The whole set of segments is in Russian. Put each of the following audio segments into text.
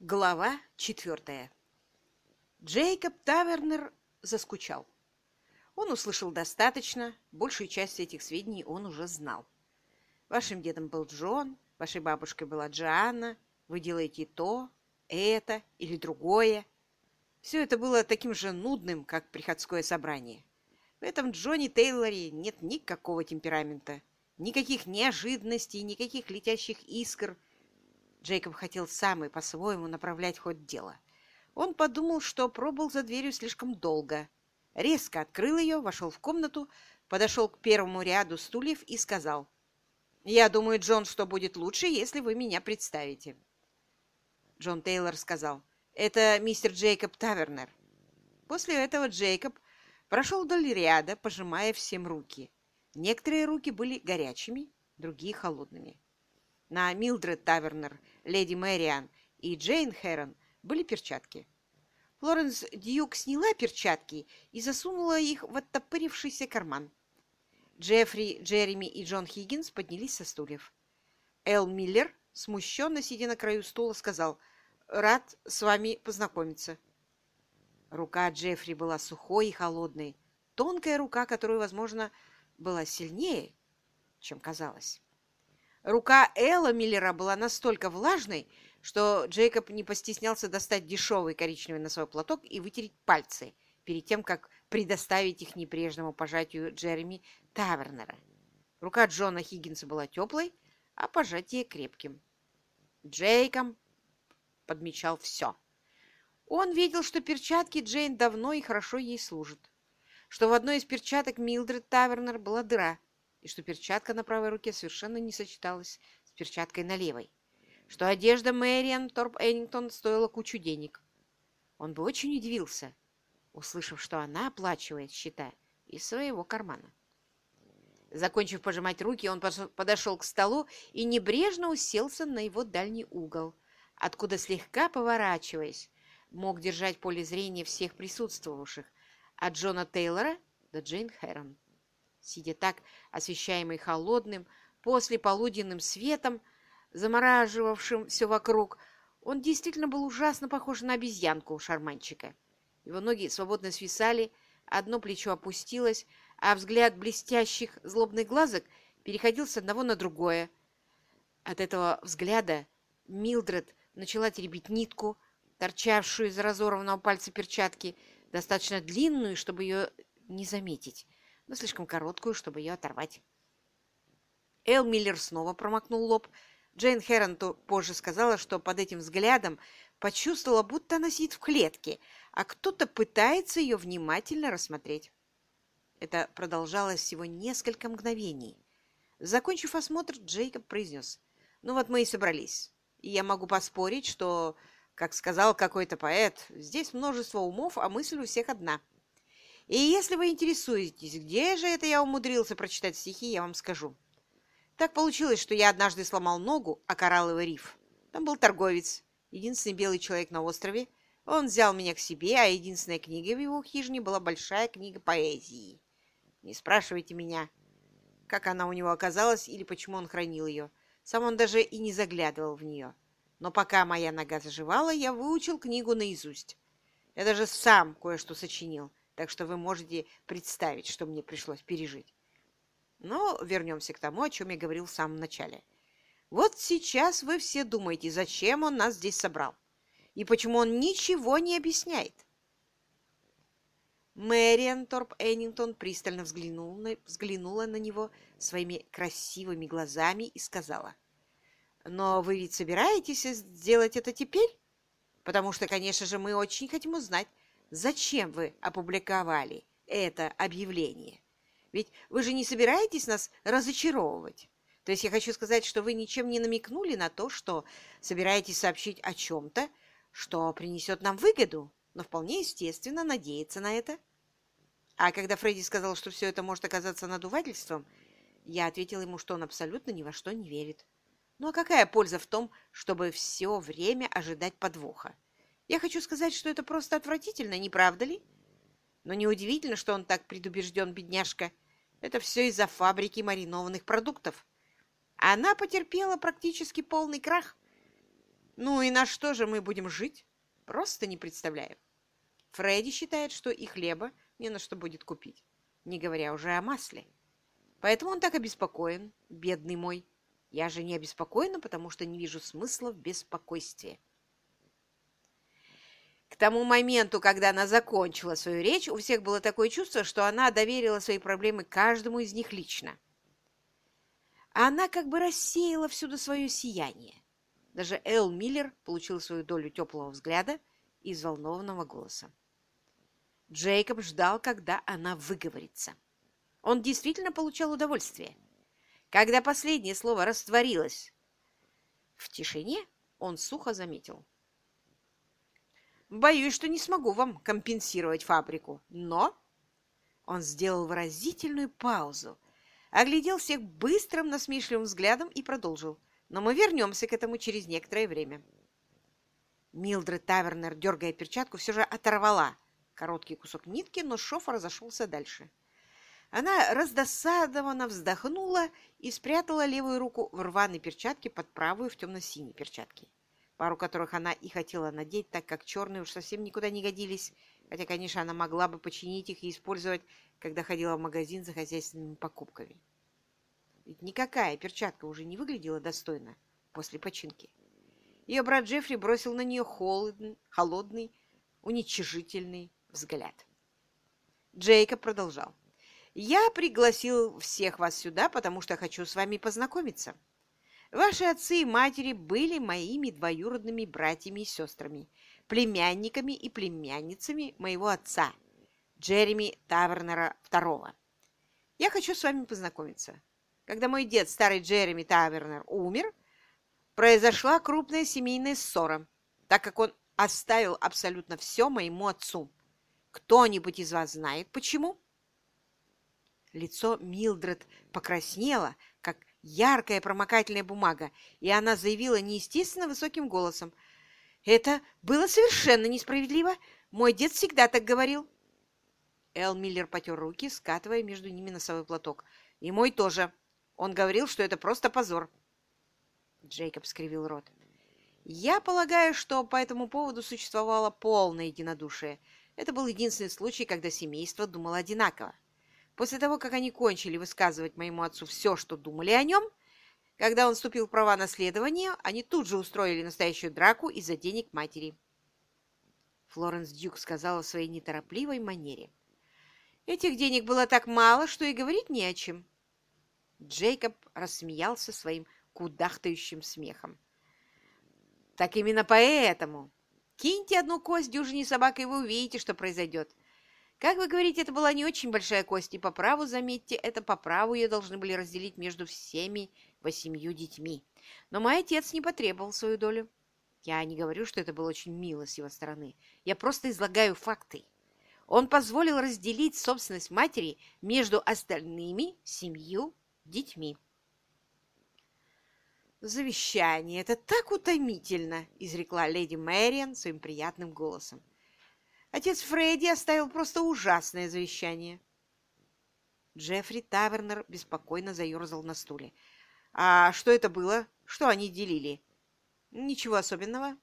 Глава четвертая. Джейкоб Тавернер заскучал. Он услышал достаточно, большую часть этих сведений он уже знал. Вашим дедом был Джон, вашей бабушкой была Джоанна, вы делаете то, это или другое. Все это было таким же нудным, как приходское собрание. В этом Джонни Тейлоре нет никакого темперамента, никаких неожиданностей, никаких летящих искр – Джейкоб хотел сам и по-своему направлять ход дела. Он подумал, что пробыл за дверью слишком долго. Резко открыл ее, вошел в комнату, подошел к первому ряду стульев и сказал, «Я думаю, Джон, что будет лучше, если вы меня представите». Джон Тейлор сказал, «Это мистер Джейкоб Тавернер». После этого Джейкоб прошел вдоль ряда, пожимая всем руки. Некоторые руки были горячими, другие — холодными. На Милдред Тавернер, леди Мэриан и Джейн Хэрон были перчатки. Флоренс Дьюк сняла перчатки и засунула их в оттопырившийся карман. Джеффри, Джереми и Джон Хиггинс поднялись со стульев. Эл Миллер, смущенно сидя на краю стула, сказал «Рад с вами познакомиться». Рука Джеффри была сухой и холодной, тонкая рука, которая, возможно, была сильнее, чем казалось. Рука Элла Миллера была настолько влажной, что Джейкоб не постеснялся достать дешевый коричневый носовой платок и вытереть пальцы перед тем, как предоставить их небрежному пожатию Джереми Тавернера. Рука Джона Хиггинса была теплой, а пожатие крепким. Джейком подмечал все. Он видел, что перчатки Джейн давно и хорошо ей служат, что в одной из перчаток Милдред Тавернер была дыра, и что перчатка на правой руке совершенно не сочеталась с перчаткой на левой, что одежда Мэриан Торп Эннингтон стоила кучу денег. Он бы очень удивился, услышав, что она оплачивает счета из своего кармана. Закончив пожимать руки, он подошел к столу и небрежно уселся на его дальний угол, откуда, слегка поворачиваясь, мог держать поле зрения всех присутствовавших, от Джона Тейлора до Джейн Хэрон сидя так, освещаемый холодным, после полуденным светом, замораживавшим все вокруг, он действительно был ужасно похож на обезьянку шарманчика. Его ноги свободно свисали, одно плечо опустилось, а взгляд блестящих злобных глазок переходил с одного на другое. От этого взгляда Милдред начала теребить нитку, торчавшую из разорванного пальца перчатки, достаточно длинную, чтобы ее не заметить но слишком короткую, чтобы ее оторвать. Эл Миллер снова промокнул лоб. Джейн Хэрон позже сказала, что под этим взглядом почувствовала, будто она сидит в клетке, а кто-то пытается ее внимательно рассмотреть. Это продолжалось всего несколько мгновений. Закончив осмотр, Джейкоб произнес. «Ну вот мы и собрались. И я могу поспорить, что, как сказал какой-то поэт, здесь множество умов, а мысль у всех одна — и если вы интересуетесь, где же это я умудрился прочитать стихи, я вам скажу. Так получилось, что я однажды сломал ногу о коралловый риф. Там был торговец, единственный белый человек на острове. Он взял меня к себе, а единственная книга в его хижине была большая книга поэзии. Не спрашивайте меня, как она у него оказалась или почему он хранил ее. Сам он даже и не заглядывал в нее. Но пока моя нога заживала, я выучил книгу наизусть. Я даже сам кое-что сочинил так что вы можете представить, что мне пришлось пережить. Но вернемся к тому, о чем я говорил в самом начале. Вот сейчас вы все думаете, зачем он нас здесь собрал, и почему он ничего не объясняет. Мэриан Торп Эннингтон пристально взглянула на, взглянула на него своими красивыми глазами и сказала, «Но вы ведь собираетесь сделать это теперь? Потому что, конечно же, мы очень хотим узнать, Зачем вы опубликовали это объявление? Ведь вы же не собираетесь нас разочаровывать. То есть я хочу сказать, что вы ничем не намекнули на то, что собираетесь сообщить о чем-то, что принесет нам выгоду, но вполне естественно надеяться на это. А когда Фредди сказал, что все это может оказаться надувательством, я ответил ему, что он абсолютно ни во что не верит. Ну а какая польза в том, чтобы все время ожидать подвоха? Я хочу сказать, что это просто отвратительно, не правда ли? Но неудивительно, что он так предубежден, бедняжка. Это все из-за фабрики маринованных продуктов. Она потерпела практически полный крах. Ну и на что же мы будем жить? Просто не представляю. Фредди считает, что и хлеба не на что будет купить, не говоря уже о масле. Поэтому он так обеспокоен, бедный мой. Я же не обеспокоена, потому что не вижу смысла в беспокойстве. К тому моменту, когда она закончила свою речь, у всех было такое чувство, что она доверила свои проблемы каждому из них лично. Она как бы рассеяла всюду свое сияние. Даже Эл Миллер получил свою долю теплого взгляда и взволнованного голоса. Джейкоб ждал, когда она выговорится. Он действительно получал удовольствие. Когда последнее слово растворилось в тишине, он сухо заметил. Боюсь, что не смогу вам компенсировать фабрику, но...» Он сделал выразительную паузу, оглядел всех быстрым насмешливым взглядом и продолжил. «Но мы вернемся к этому через некоторое время». Милдред Тавернер, дергая перчатку, все же оторвала короткий кусок нитки, но шов разошелся дальше. Она раздосадованно вздохнула и спрятала левую руку в рваной перчатке под правую в темно-синей перчатке пару которых она и хотела надеть, так как черные уж совсем никуда не годились, хотя, конечно, она могла бы починить их и использовать, когда ходила в магазин за хозяйственными покупками. Ведь никакая перчатка уже не выглядела достойно после починки. Ее брат Джеффри бросил на нее холодный, холодный, уничижительный взгляд. Джейкоб продолжал. «Я пригласил всех вас сюда, потому что хочу с вами познакомиться. Ваши отцы и матери были моими двоюродными братьями и сестрами, племянниками и племянницами моего отца, Джереми Тавернера II. Я хочу с вами познакомиться. Когда мой дед, старый Джереми Тавернер, умер, произошла крупная семейная ссора, так как он оставил абсолютно все моему отцу. Кто-нибудь из вас знает, почему?» Лицо Милдред покраснело, яркая промокательная бумага, и она заявила неестественно высоким голосом. «Это было совершенно несправедливо. Мой дед всегда так говорил». Эл Миллер потер руки, скатывая между ними носовой платок. «И мой тоже. Он говорил, что это просто позор». Джейкоб скривил рот. «Я полагаю, что по этому поводу существовало полное единодушие. Это был единственный случай, когда семейство думало одинаково. После того, как они кончили высказывать моему отцу все, что думали о нем, когда он вступил в права наследования, они тут же устроили настоящую драку из-за денег матери. Флоренс Дюк сказала в своей неторопливой манере. Этих денег было так мало, что и говорить не о чем. Джейкоб рассмеялся своим кудахтающим смехом. Так именно поэтому. Киньте одну кость дюжине собак, и вы увидите, что произойдет. Как вы говорите, это была не очень большая кость, и по праву, заметьте, это по праву ее должны были разделить между всеми восемью детьми. Но мой отец не потребовал свою долю. Я не говорю, что это было очень мило с его стороны. Я просто излагаю факты. Он позволил разделить собственность матери между остальными семью детьми. «Завещание! Это так утомительно!» – изрекла леди Мэриан своим приятным голосом. Отец Фредди оставил просто ужасное завещание. Джеффри Тавернер беспокойно заерзал на стуле. «А что это было? Что они делили?» «Ничего особенного.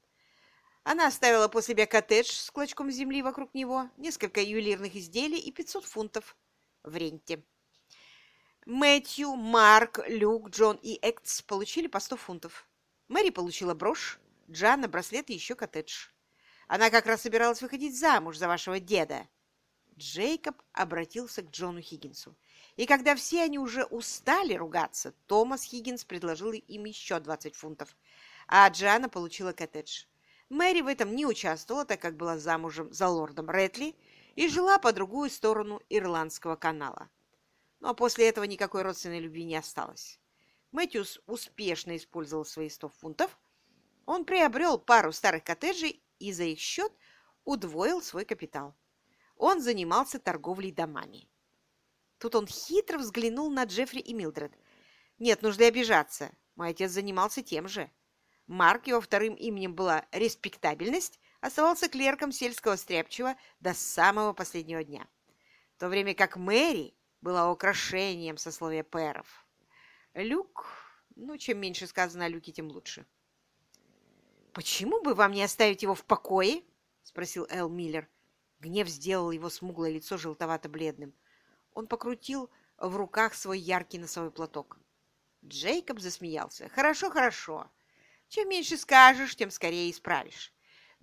Она оставила после себя коттедж с клочком земли вокруг него, несколько ювелирных изделий и 500 фунтов в ренте. Мэтью, Марк, Люк, Джон и Эктс получили по 100 фунтов. Мэри получила брошь, Джанна, браслет и еще коттедж. Она как раз собиралась выходить замуж за вашего деда. Джейкоб обратился к Джону Хиггинсу. И когда все они уже устали ругаться, Томас Хиггинс предложил им еще 20 фунтов, а Джана получила коттедж. Мэри в этом не участвовала, так как была замужем за лордом Ретли и жила по другую сторону Ирландского канала. Но после этого никакой родственной любви не осталось. Мэтьюс успешно использовал свои 100 фунтов. Он приобрел пару старых коттеджей и за их счет удвоил свой капитал. Он занимался торговлей домами. Тут он хитро взглянул на Джеффри и Милдред. Нет нужды обижаться. Мой отец занимался тем же. Марк, его вторым именем была респектабельность, оставался клерком сельского стряпчего до самого последнего дня. В то время как Мэри была украшением сословия пэров. Люк, ну, чем меньше сказано о Люке, тем лучше. «Почему бы вам не оставить его в покое?» — спросил Эл Миллер. Гнев сделал его смуглое лицо желтовато-бледным. Он покрутил в руках свой яркий носовой платок. Джейкоб засмеялся. «Хорошо, хорошо. Чем меньше скажешь, тем скорее исправишь.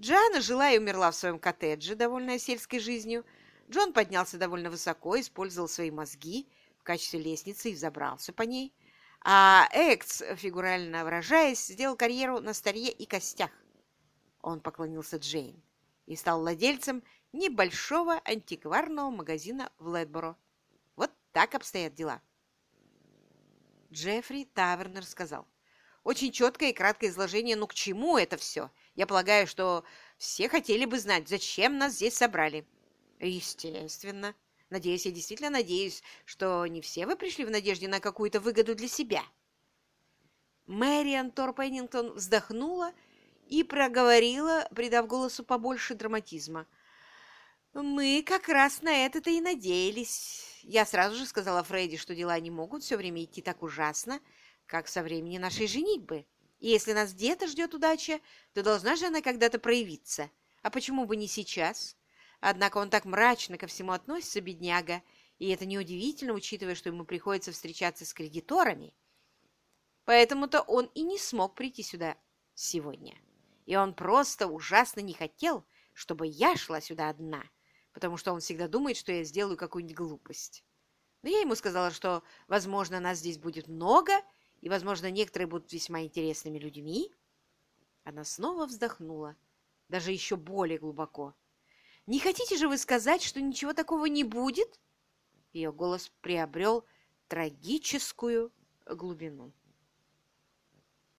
Джана жила и умерла в своем коттедже, довольная сельской жизнью. Джон поднялся довольно высоко, использовал свои мозги в качестве лестницы и взобрался по ней. А Экс, фигурально выражаясь, сделал карьеру на старье и костях. Он поклонился Джейн и стал владельцем небольшого антикварного магазина в Ледборо. Вот так обстоят дела. Джеффри Тавернер сказал. Очень четкое и краткое изложение, но к чему это все? Я полагаю, что все хотели бы знать, зачем нас здесь собрали. Естественно. Надеюсь, я действительно надеюсь, что не все вы пришли в надежде на какую-то выгоду для себя. Мэриан Тор Пеннингтон вздохнула и проговорила, придав голосу побольше драматизма. «Мы как раз на это-то и надеялись. Я сразу же сказала Фредди, что дела не могут все время идти так ужасно, как со времени нашей женитьбы. И если нас где-то ждет удача, то должна же она когда-то проявиться. А почему бы не сейчас? Однако он так мрачно ко всему относится, бедняга, и это неудивительно, учитывая, что ему приходится встречаться с кредиторами. Поэтому-то он и не смог прийти сюда сегодня. И он просто ужасно не хотел, чтобы я шла сюда одна, потому что он всегда думает, что я сделаю какую-нибудь глупость. Но я ему сказала, что, возможно, нас здесь будет много, и, возможно, некоторые будут весьма интересными людьми. Она снова вздохнула, даже еще более глубоко. «Не хотите же вы сказать, что ничего такого не будет?» Ее голос приобрел трагическую глубину.